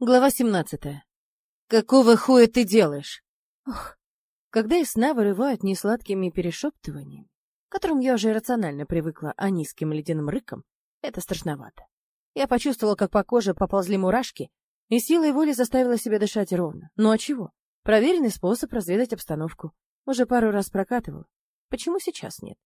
Глава 17. Какого хуя ты делаешь? Ох, когда из сна вырывают несладкими перешептываниями, к которым я уже рационально привыкла, а низким ледяным рыком, это страшновато. Я почувствовала, как по коже поползли мурашки, и силой воли заставила себя дышать ровно. Ну а чего? Проверенный способ разведать обстановку. Уже пару раз прокатывал. Почему сейчас нет?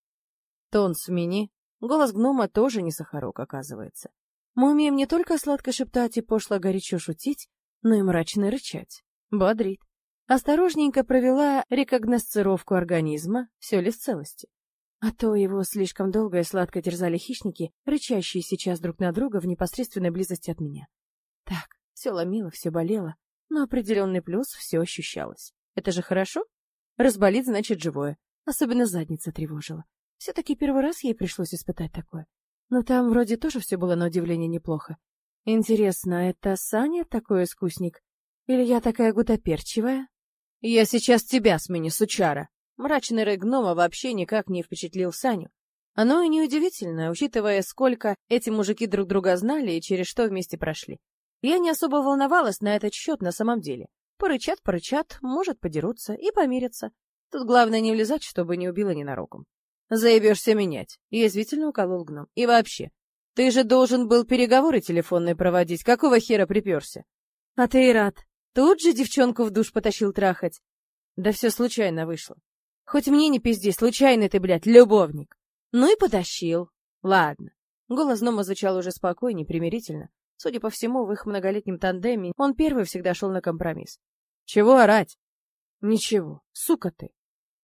Тон смени. Голос гнома тоже не сахарок, оказывается. Мы умеем не только сладко шептать и пошло горячо шутить, но и мрачно рычать. Бодрит. Осторожненько провела рекогносцировку организма, все ли в целости. А то его слишком долго и сладко терзали хищники, рычащие сейчас друг на друга в непосредственной близости от меня. Так, все ломило, все болело, но определенный плюс все ощущалось. Это же хорошо? Разболит, значит, живое. Особенно задница тревожила. Все-таки первый раз ей пришлось испытать такое. Но там вроде тоже все было на удивление неплохо. Интересно, это Саня такой искусник? Или я такая гутоперчивая? Я сейчас тебя сменю, сучара. Мрачный рык гнома вообще никак не впечатлил Саню. Оно и неудивительно, учитывая, сколько эти мужики друг друга знали и через что вместе прошли. Я не особо волновалась на этот счет на самом деле. Порычат, порычат, может, подерутся и помирятся. Тут главное не влезать, чтобы не убило ненароком. Заебешься менять, язвительно уколол гном. И вообще, ты же должен был переговоры телефонные проводить. Какого хера приперся? А ты и рад. Тут же девчонку в душ потащил трахать. Да все случайно вышло. Хоть мне не пизди, случайный ты, блядь, любовник. Ну и потащил. Ладно. Голос гнома звучал уже спокойнее, примирительно. Судя по всему, в их многолетнем тандеме он первый всегда шел на компромисс. Чего орать? Ничего, сука ты.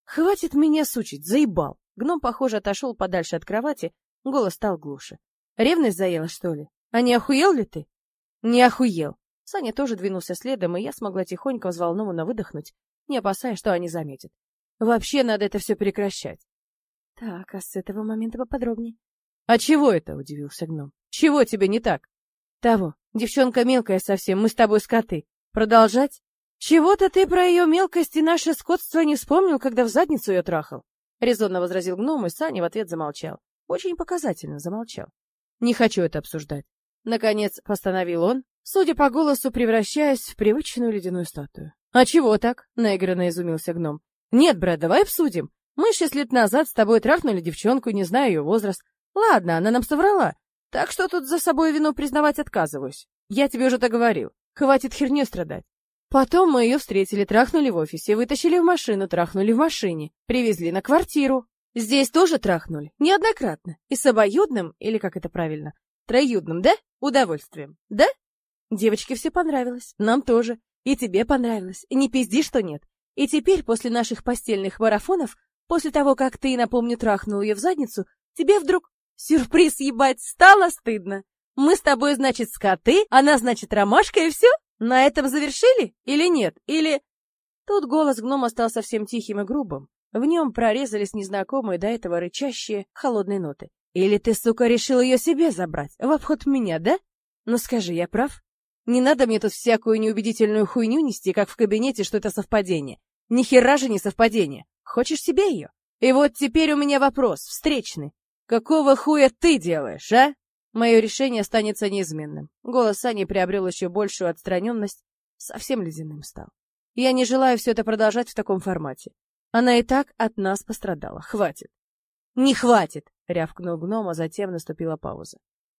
Хватит меня сучить, заебал. Гном, похоже, отошел подальше от кровати, голос стал глуше. Ревность заела, что ли? А не охуел ли ты? Не охуел. Саня тоже двинулся следом, и я смогла тихонько взволнованно выдохнуть, не опасаясь, что они заметят. Вообще надо это все прекращать. Так, а с этого момента поподробнее. А чего это? удивился гном. Чего тебе не так? Того. Девчонка мелкая совсем, мы с тобой скоты. Продолжать? Чего-то ты про ее мелкость и наше скотство не вспомнил, когда в задницу ее трахал. — резонно возразил гном, и Саня в ответ замолчал. Очень показательно замолчал. «Не хочу это обсуждать». Наконец постановил он, судя по голосу, превращаясь в привычную ледяную статую. «А чего так?» — наигранно изумился гном. «Нет, брат, давай обсудим. Мы шесть лет назад с тобой трахнули девчонку, не знаю ее возраст. Ладно, она нам соврала. Так что тут за собой вину признавать отказываюсь. Я тебе уже так говорил. Хватит херню страдать. Потом мы ее встретили, трахнули в офисе, вытащили в машину, трахнули в машине, привезли на квартиру. Здесь тоже трахнули, неоднократно, и с обоюдным, или как это правильно, троюдным, да? Удовольствием, да? Девочке все понравилось, нам тоже, и тебе понравилось, не пизди, что нет. И теперь, после наших постельных марафонов, после того, как ты, напомню, трахнул ее в задницу, тебе вдруг сюрприз ебать стало стыдно. Мы с тобой, значит, скоты, она, значит, ромашка, и все? На этом завершили или нет? Или... Тут голос гнома стал совсем тихим и грубым. В нем прорезались незнакомые до этого рычащие, холодные ноты. Или ты, сука, решил ее себе забрать, в обход меня, да? Ну скажи, я прав? Не надо мне тут всякую неубедительную хуйню нести, как в кабинете, что это совпадение. Ни хера же не совпадение. Хочешь себе ее? И вот теперь у меня вопрос, встречный. Какого хуя ты делаешь, а? Мое решение останется неизменным. Голос Сани приобрел еще большую отстраненность, совсем ледяным стал. Я не желаю все это продолжать в таком формате. Она и так от нас пострадала. Хватит. Не хватит, рявкнул гном, а затем наступила пауза.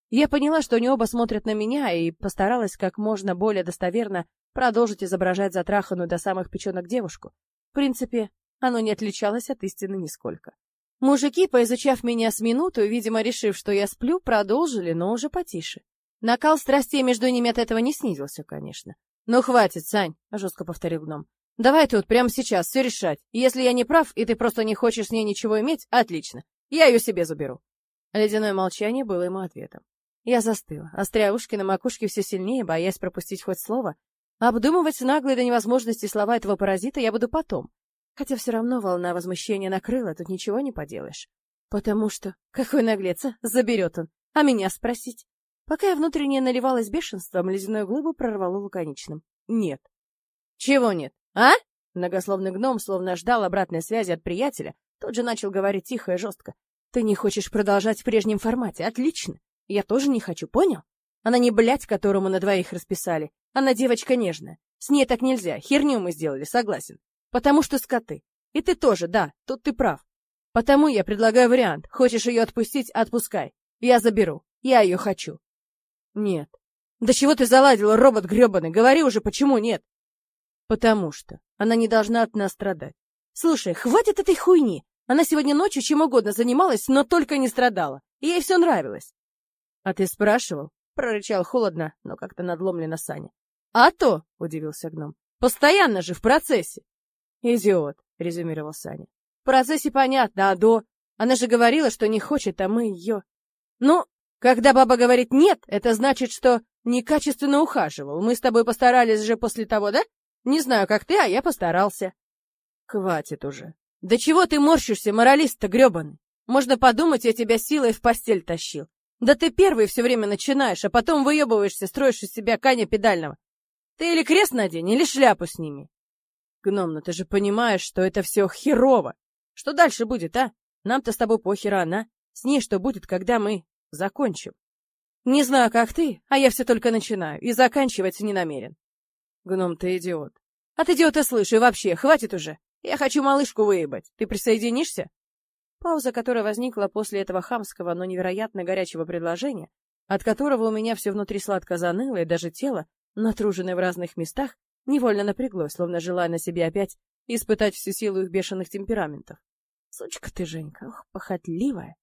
Я поняла, что они оба смотрят на меня, и постаралась как можно более достоверно продолжить изображать затраханную до самых печенок девушку. В принципе, оно не отличалось от истины нисколько. Мужики, поизучав меня с минуту, видимо, решив, что я сплю, продолжили, но уже потише. Накал страстей между ними от этого не снизился, конечно. «Ну хватит, Сань», — жестко повторил гном. «Давай тут, прямо сейчас, все решать. Если я не прав, и ты просто не хочешь с ней ничего иметь, отлично. Я ее себе заберу». Ледяное молчание было ему ответом. Я застыла, остря ушки на макушке все сильнее, боясь пропустить хоть слово. Обдумывать наглые до невозможности слова этого паразита я буду потом. Хотя все равно волна возмущения накрыла, тут ничего не поделаешь. Потому что, какой наглец, а? заберет он. А меня спросить? Пока я внутренне наливалась бешенством, ледяную глыбу прорвало лаконичным. Нет. Чего нет? А? Многословный гном словно ждал обратной связи от приятеля, тот же начал говорить тихо и жестко. Ты не хочешь продолжать в прежнем формате, отлично. Я тоже не хочу, понял? Она не блядь, которому на двоих расписали. Она девочка нежная. С ней так нельзя. Херню мы сделали, согласен. Потому что скоты. И ты тоже, да, тут ты прав. Потому я предлагаю вариант. Хочешь ее отпустить — отпускай. Я заберу. Я ее хочу. Нет. Да чего ты заладила, робот гребаный? Говори уже, почему нет? Потому что она не должна от нас страдать. Слушай, хватит этой хуйни. Она сегодня ночью чем угодно занималась, но только не страдала. И ей все нравилось. — А ты спрашивал? — прорычал холодно, но как-то надломленно Саня. — А то, — удивился гном, — постоянно же в процессе. — Идиот, — резюмировал Саня. — В процессе понятно, а до... Она же говорила, что не хочет, а мы ее... Ну, когда баба говорит «нет», это значит, что некачественно ухаживал. Мы с тобой постарались же после того, да? Не знаю, как ты, а я постарался. Хватит уже. Да чего ты морщишься, моралист-то гребаный? Можно подумать, я тебя силой в постель тащил. Да ты первый все время начинаешь, а потом выебываешься, строишь из себя Каня педального. Ты или крест надень, или шляпу сними. Гном, ну ты же понимаешь, что это все херово. Что дальше будет, а? Нам-то с тобой похера она. С ней что будет, когда мы закончим? Не знаю, как ты, а я все только начинаю и заканчивать не намерен. Гном, ты идиот. От идиота слышу, и вообще, хватит уже. Я хочу малышку выебать. Ты присоединишься? Пауза, которая возникла после этого хамского, но невероятно горячего предложения, от которого у меня все внутри сладко заныло, и даже тело, натруженное в разных местах, невольно напряглось, словно желая на себе опять испытать всю силу их бешеных темпераментов. Сучка ты, Женька, ох, похотливая.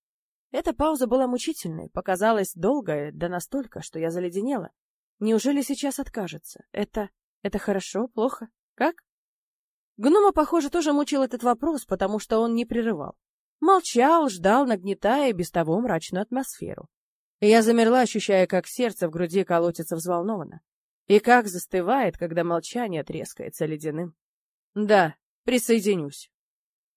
Эта пауза была мучительной, показалась долгой, да настолько, что я заледенела. Неужели сейчас откажется? Это... это хорошо, плохо? Как? Гнома, похоже, тоже мучил этот вопрос, потому что он не прерывал. Молчал, ждал, нагнетая без того мрачную атмосферу. И я замерла, ощущая, как сердце в груди колотится взволнованно. И как застывает, когда молчание трескается ледяным. Да, присоединюсь.